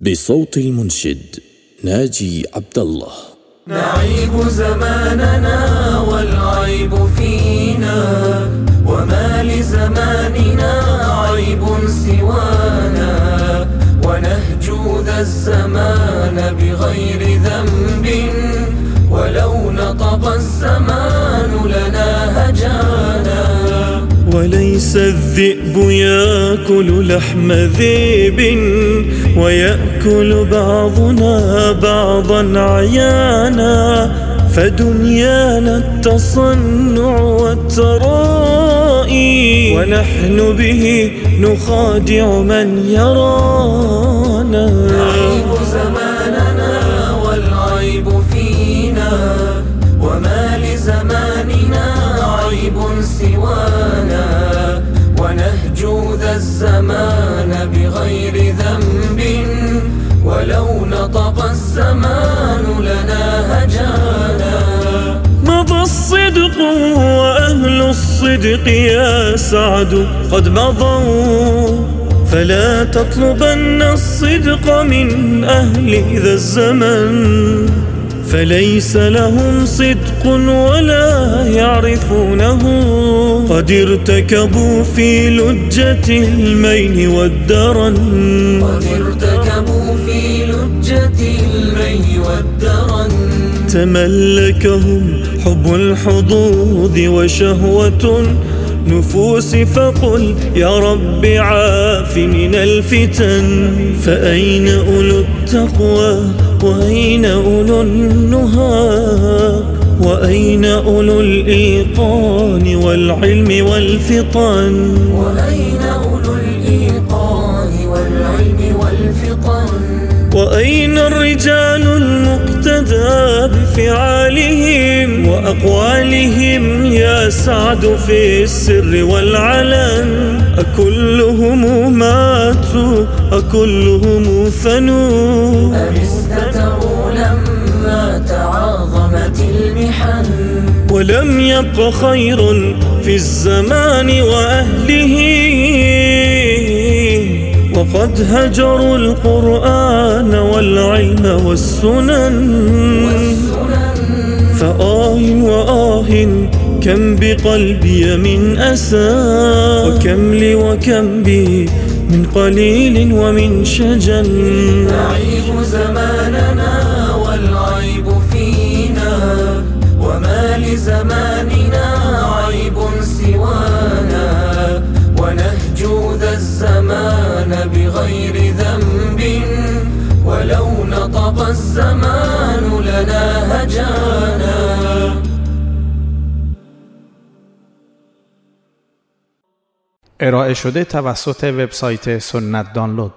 بصوت المنشد ناجي عبد الله نعيب زماننا والعيب فينا وما لزماننا عيب سوانا. ونهجو ذا الزمان بغير ذنب ولو نطق الزمان وليس الذئب ياكل لحم ذئب ويأكل بعضنا بعضا عيانا فدنيانا التصنع والترائي ونحن به نخادع من يرانا. نعيب زماننا نطق الزمان لنا هجانا. مضى الصدق وأهل الصدق يا سعد قد مضوا. فلا تطلبن الصدق من أهل ذا الزمن. فليس لهم صدق ولا يعرفونه. قد ارتكبوا في لجة المين والدرن. قد ارتكبوا المي والدرن. تملكهم حب الحظوظ وشهوة نفوس فقل يا رب عاف من الفتن. فأين أولو التقوى؟ وأين أولو النهى؟ وأين أولو الإيقان والعلم والفطن؟ وأين وأين الرجال المقتدى بفعالهم وأقوالهم يا سعد في السر والعلن؟ أكلهم ماتوا أكلهم فنوا. أم استتروا لما تعاظمت المحن؟ ولم يبق خير في الزمان وأهله. وقد هجروا القرآن والعلم والسنن. فآه وآه كم بقلبي من أسى. وكم لي وكم بي من قليل ومن شجن. بغير ذنب ولو نطق الزمان لنا هجانا. ارائه شده توسط وبسایت سنت دانلود.